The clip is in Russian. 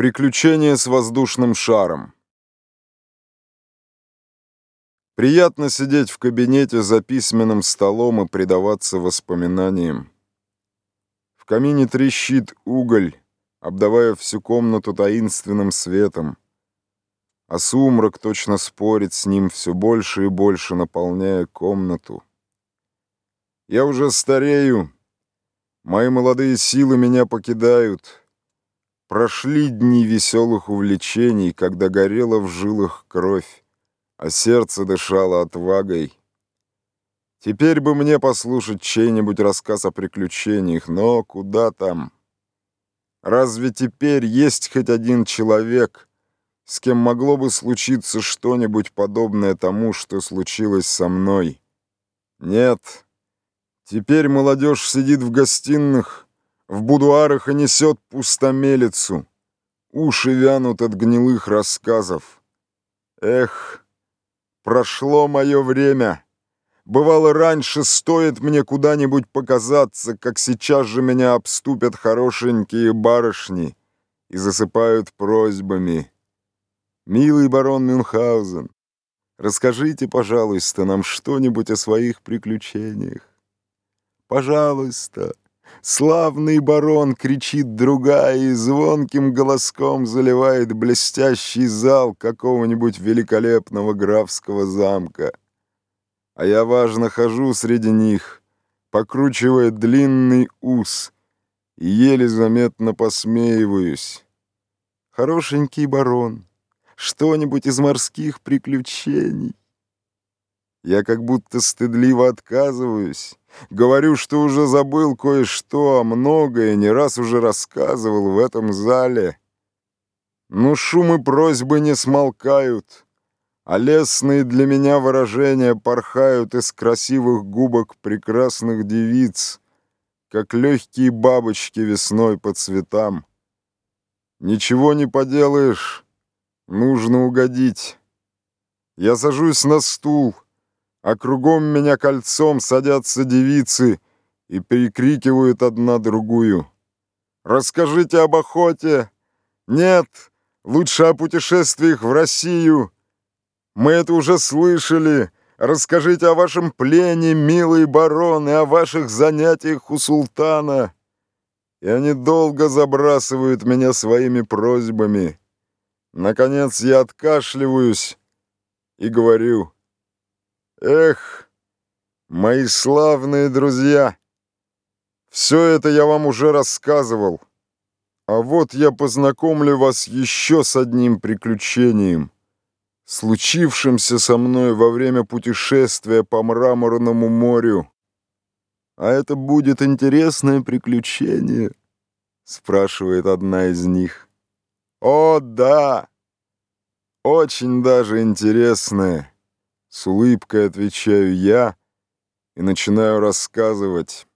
Приключение с воздушным шаром. Приятно сидеть в кабинете за письменным столом и предаваться воспоминаниям. В камине трещит уголь, обдавая всю комнату таинственным светом, а сумрак точно спорит с ним все больше и больше, наполняя комнату. Я уже старею, мои молодые силы меня покидают — Прошли дни веселых увлечений, когда горела в жилах кровь, а сердце дышало отвагой. Теперь бы мне послушать чей-нибудь рассказ о приключениях, но куда там? Разве теперь есть хоть один человек, с кем могло бы случиться что-нибудь подобное тому, что случилось со мной? Нет. Теперь молодежь сидит в гостиных, в будуарах и несет пустомелицу. Уши вянут от гнилых рассказов. Эх, прошло мое время. Бывало, раньше стоит мне куда-нибудь показаться, как сейчас же меня обступят хорошенькие барышни и засыпают просьбами. «Милый барон Мюнхгаузен, расскажите, пожалуйста, нам что-нибудь о своих приключениях. Пожалуйста». Славный барон, кричит другая и звонким голоском заливает блестящий зал какого-нибудь великолепного графского замка. А я важно хожу среди них, покручивая длинный ус, и еле заметно посмеиваюсь. Хорошенький барон, что-нибудь из морских приключений. Я как будто стыдливо отказываюсь, Говорю, что уже забыл кое-что, а многое не раз уже рассказывал в этом зале. Но шум и просьбы не смолкают, а лесные для меня выражения порхают из красивых губок прекрасных девиц, как легкие бабочки весной по цветам. Ничего не поделаешь, нужно угодить. Я сажусь на стул — а кругом меня кольцом садятся девицы и перекрикивают одна другую. «Расскажите об охоте!» «Нет, лучше о путешествиях в Россию!» «Мы это уже слышали!» Расскажите о вашем плене, милый барон, и о ваших занятиях у султана. И они долго забрасывают меня своими просьбами. Наконец я откашливаюсь и говорю — Эх, мои славные друзья, все это я вам уже рассказывал. А вот я познакомлю вас еще с одним приключением, случившимся со мной во время путешествия по Мраморному морю. А это будет интересное приключение, спрашивает одна из них. О, да, очень даже интересное. С улыбкой отвечаю я и начинаю рассказывать.